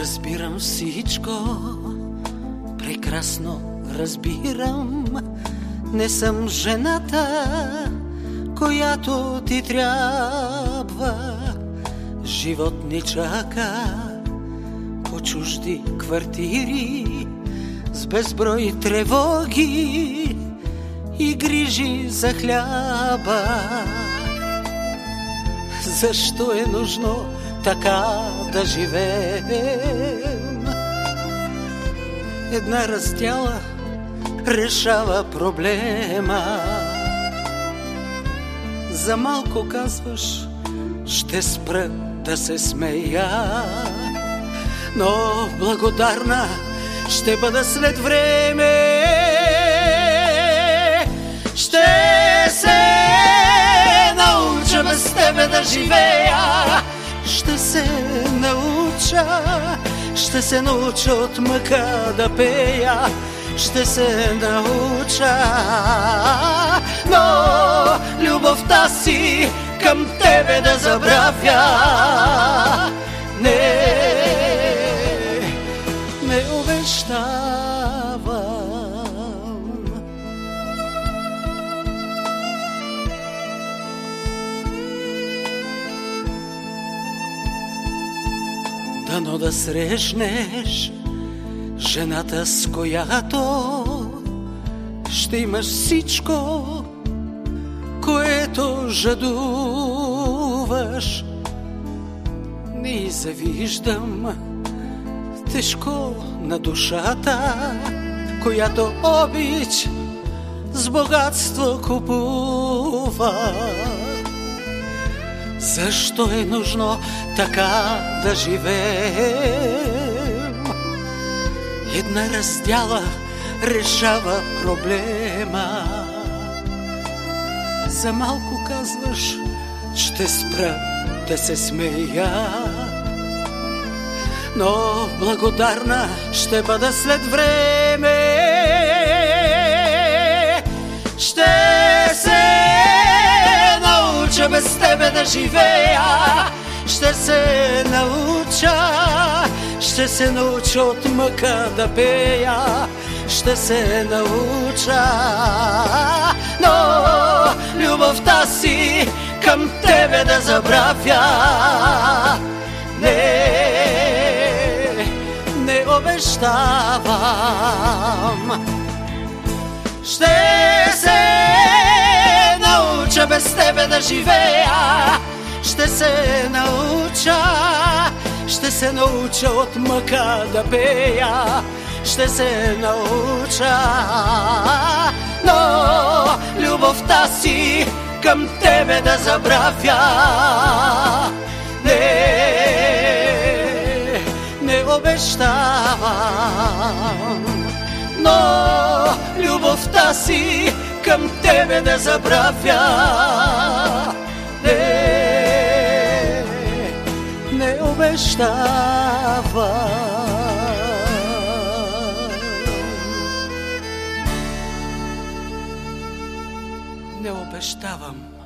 Разбирам всичко, прекрасно разбирам. Не съм жената, която ти трябва. Живот ни чака по чужди квартири с безброй тревоги и грижи за хляба. Защо е нужно така да живеем? Една раздяла решава проблема. За малко казваш, ще спра да се смея, но благодарна ще бъда след време. Ще се науча без тебе да живея. Ще се науча, ще се науча от мъка да пея. Ще се науча, но любовта си към тебе да забравя. Дано да срещнеш жената, с която ще имаш всичко, което жадуваш. Не завиждам тежко на душата, която обич с богатство купува. Защо е нужно така да живеем? Една раздяла решава проблема. За малко казваш, ще спра да се смея. Но благодарна ще бъда след време. Ще се науча без да живея. Ще се науча, ще се науча от мъка да пея. Ще се науча, но любовта си към тебе да забравя. Не, не обещавам. Ще се науча без тебе да живея. Ще се науча, ще се науча от мъка да пея. Ще се науча, но любовта си към тебе да забравя. Не, не обещавам, но любовта си към тебе да забравя. Не, не обещавам. Не обещавам.